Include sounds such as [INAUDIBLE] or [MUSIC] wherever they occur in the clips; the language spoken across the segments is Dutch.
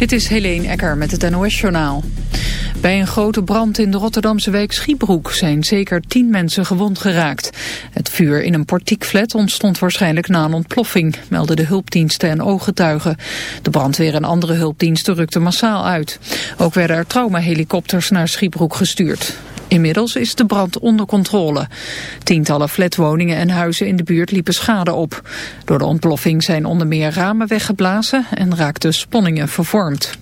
Dit is Helene Ecker met het NOS-journaal. Bij een grote brand in de Rotterdamse wijk Schiebroek zijn zeker tien mensen gewond geraakt. Het vuur in een portiekflat ontstond waarschijnlijk na een ontploffing, melden de hulpdiensten en ooggetuigen. De brandweer en andere hulpdiensten rukten massaal uit. Ook werden er traumahelikopters naar Schiebroek gestuurd. Inmiddels is de brand onder controle. Tientallen flatwoningen en huizen in de buurt liepen schade op. Door de ontploffing zijn onder meer ramen weggeblazen en raakten sponningen vervormd.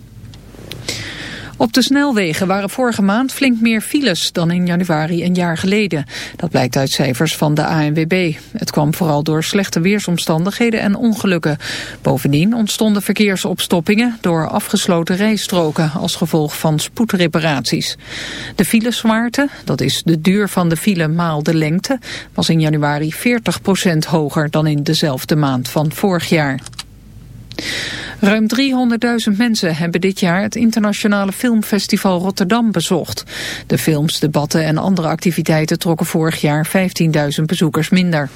Op de snelwegen waren vorige maand flink meer files dan in januari een jaar geleden. Dat blijkt uit cijfers van de ANWB. Het kwam vooral door slechte weersomstandigheden en ongelukken. Bovendien ontstonden verkeersopstoppingen door afgesloten rijstroken als gevolg van spoedreparaties. De fileswaarte, dat is de duur van de file maal de lengte, was in januari 40% hoger dan in dezelfde maand van vorig jaar. Ruim 300.000 mensen hebben dit jaar het internationale filmfestival Rotterdam bezocht. De films, debatten en andere activiteiten trokken vorig jaar 15.000 bezoekers minder.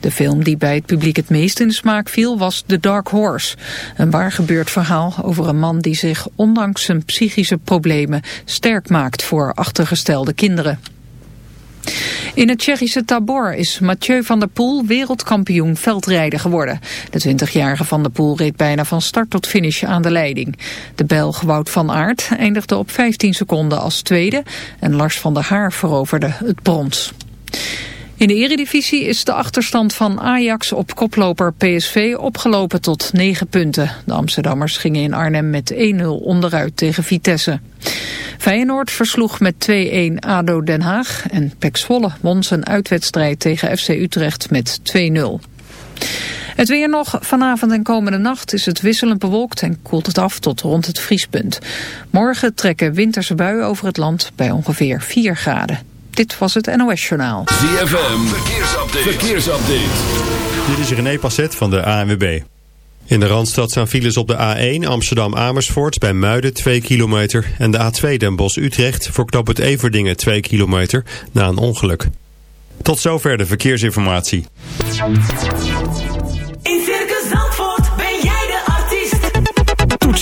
De film die bij het publiek het meest in de smaak viel was The Dark Horse. Een waar gebeurd verhaal over een man die zich ondanks zijn psychische problemen sterk maakt voor achtergestelde kinderen. In het Tsjechische Tabor is Mathieu van der Poel wereldkampioen veldrijden geworden. De 20-jarige van der Poel reed bijna van start tot finish aan de leiding. De Belg Wout van Aert eindigde op 15 seconden als tweede en Lars van der Haar veroverde het brons. In de eredivisie is de achterstand van Ajax op koploper PSV opgelopen tot 9 punten. De Amsterdammers gingen in Arnhem met 1-0 onderuit tegen Vitesse. Feyenoord versloeg met 2-1 ADO Den Haag en Pek Zwolle won zijn uitwedstrijd tegen FC Utrecht met 2-0. Het weer nog. Vanavond en komende nacht is het wisselend bewolkt en koelt het af tot rond het vriespunt. Morgen trekken winterse buien over het land bij ongeveer 4 graden. Dit was het NOS Journaal. ZFM, verkeersupdate. verkeersupdate. Dit is René Passet van de ANWB. In de Randstad staan files op de A1 Amsterdam-Amersfoort bij Muiden 2 kilometer... en de A2 Den Bosch-Utrecht voor knop het Everdingen 2 kilometer na een ongeluk. Tot zover de verkeersinformatie.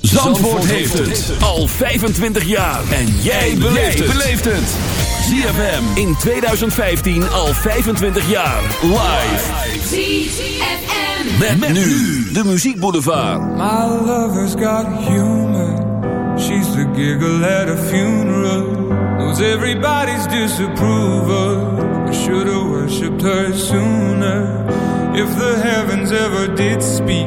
Zandvoort heeft het al 25 jaar. En jij beleeft het. ZFM in 2015 al 25 jaar. Live. ZFM. Met, nu de Muziek Boulevard. My lover's got humor. She's the giggle at a funeral. Knows everybody's disapproval. I should've worshipped her sooner. If the heavens ever did speak,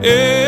Yeah.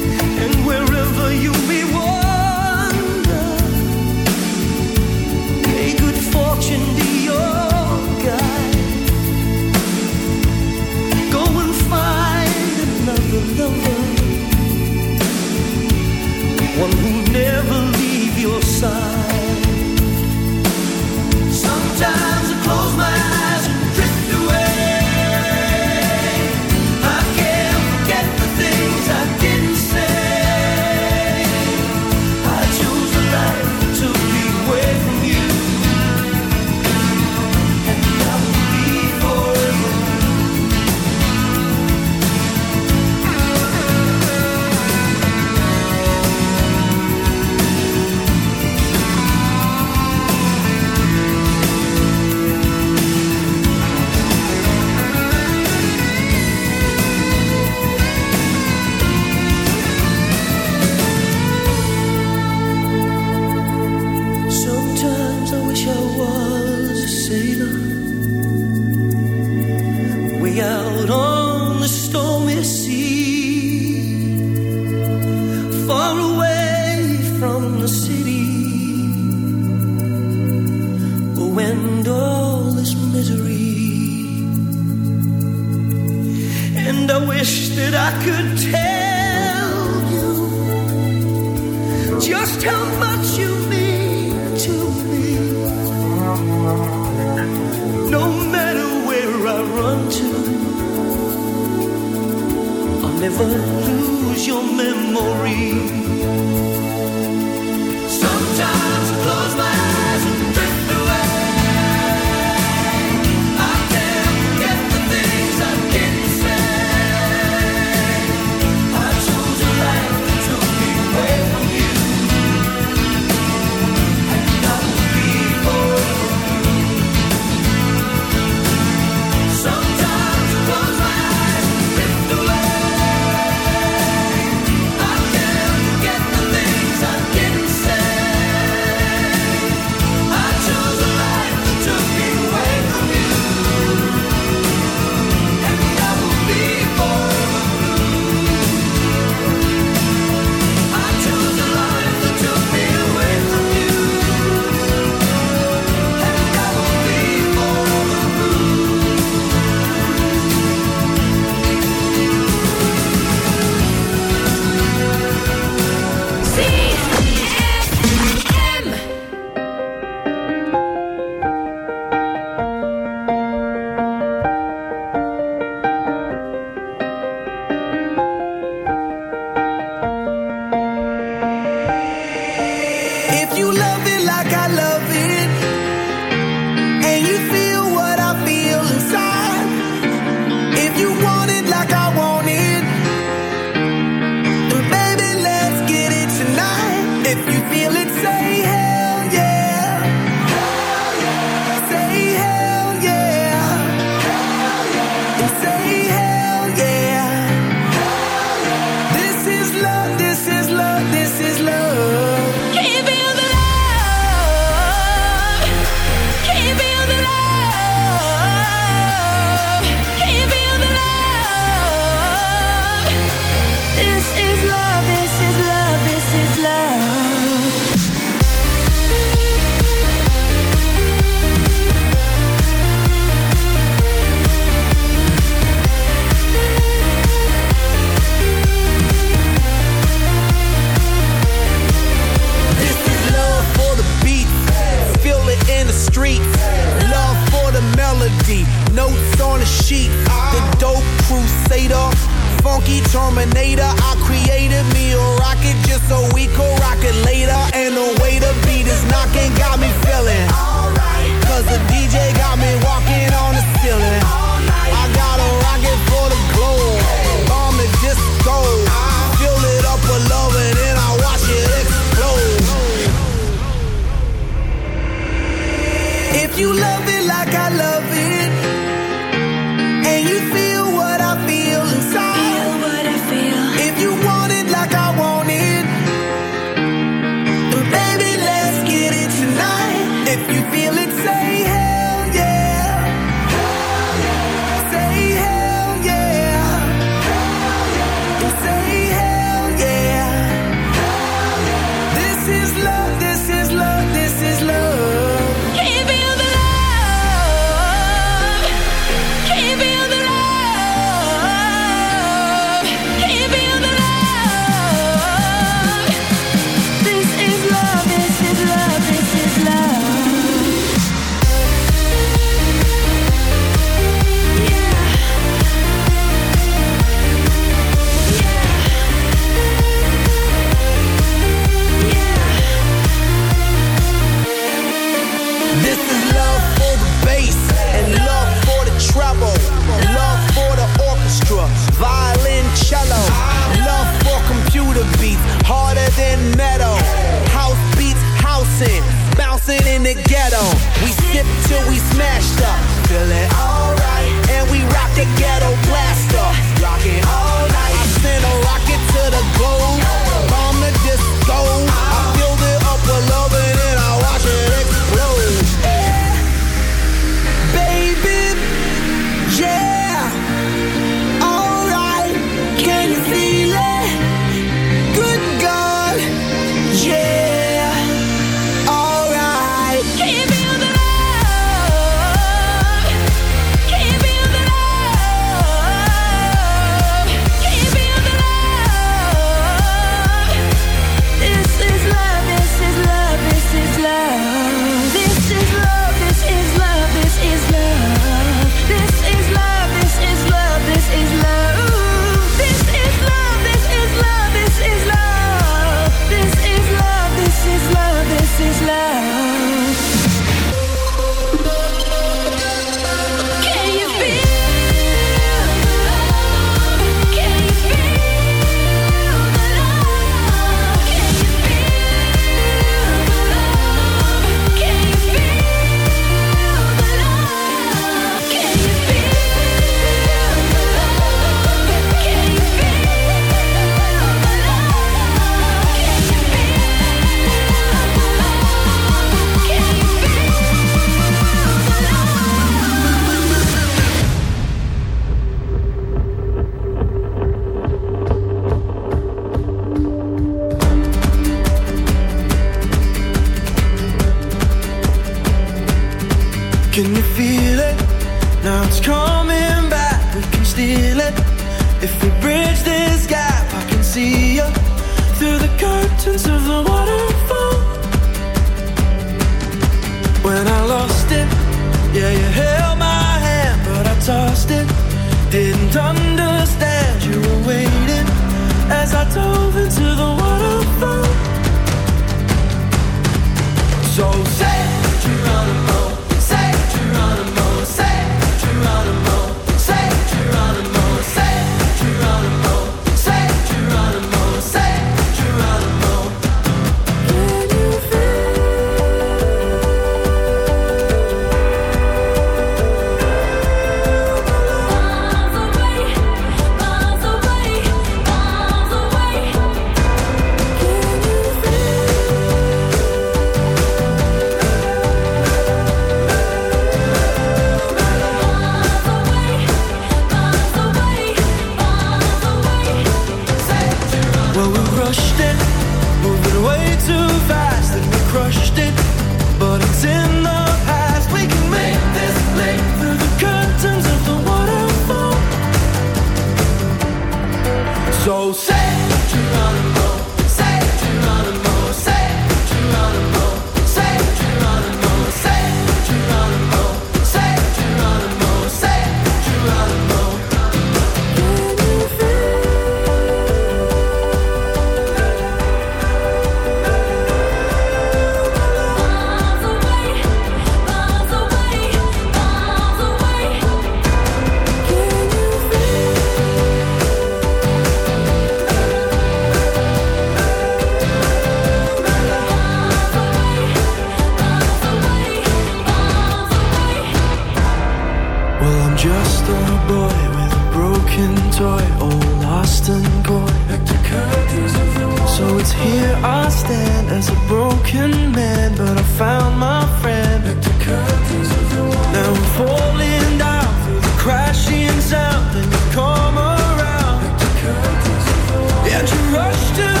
been rushed to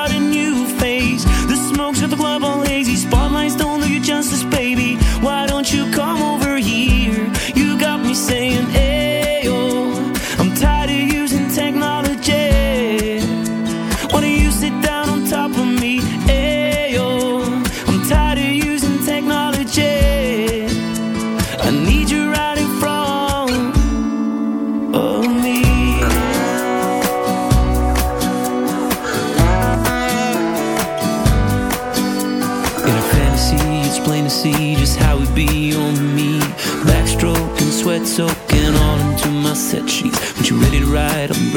made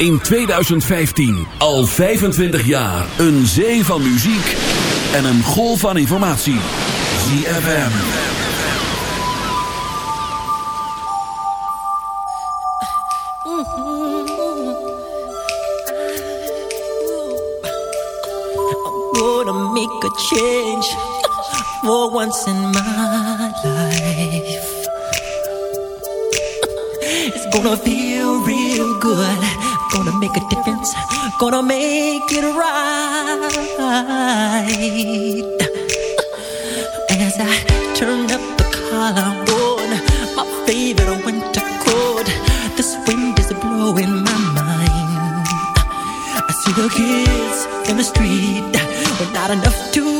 in 2015. Al 25 jaar. Een zee van muziek en een golf van informatie. ZFM. gonna make a change for once in my life. [LAUGHS] It's gonna feel real good. Gonna make a difference. Gonna make it right. As I turn up the collar on my favorite winter coat, this wind is blowing my mind. I see the kids in the street with not enough to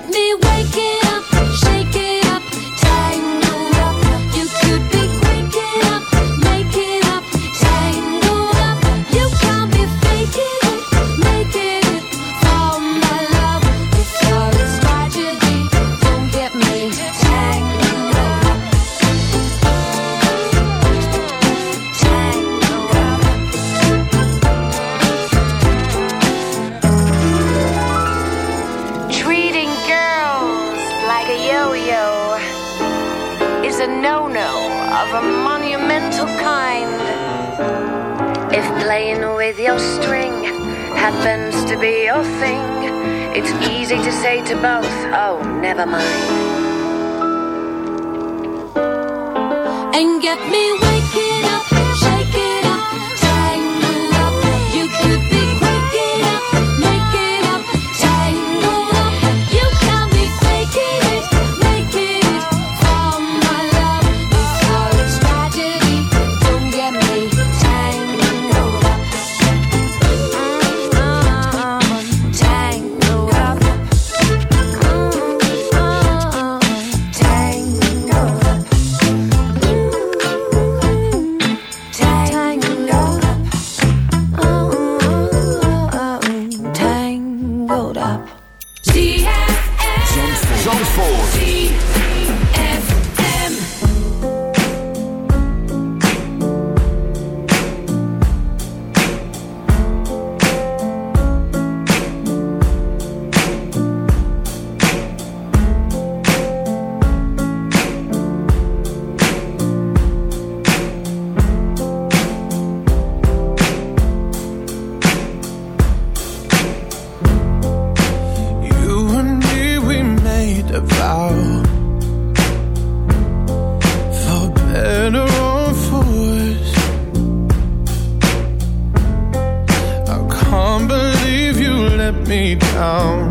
town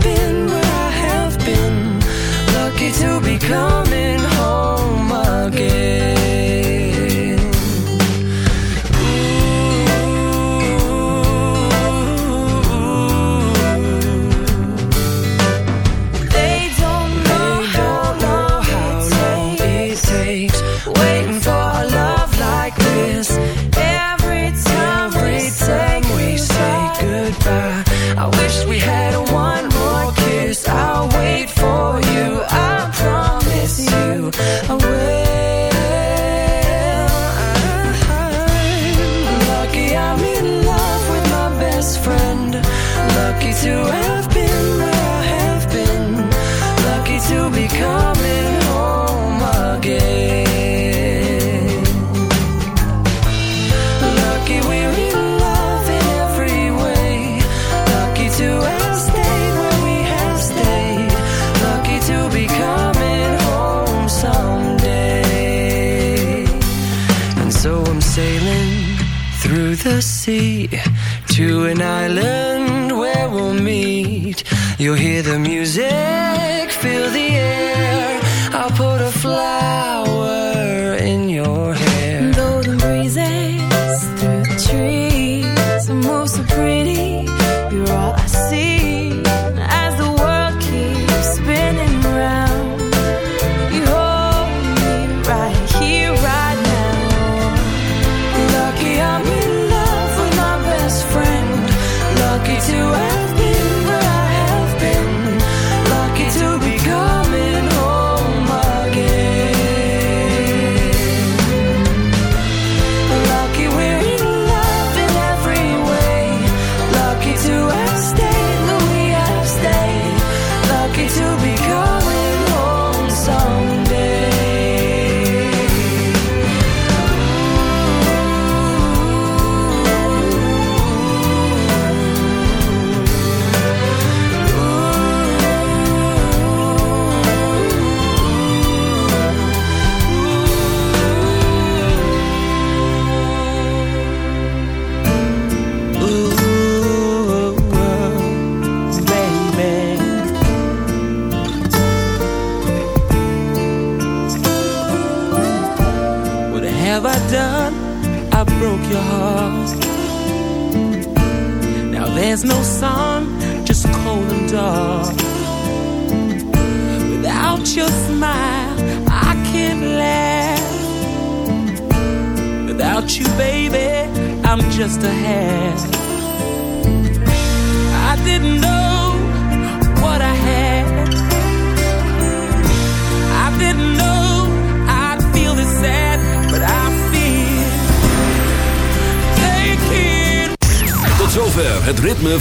to be coming home again. You'll hear the music, feel the air.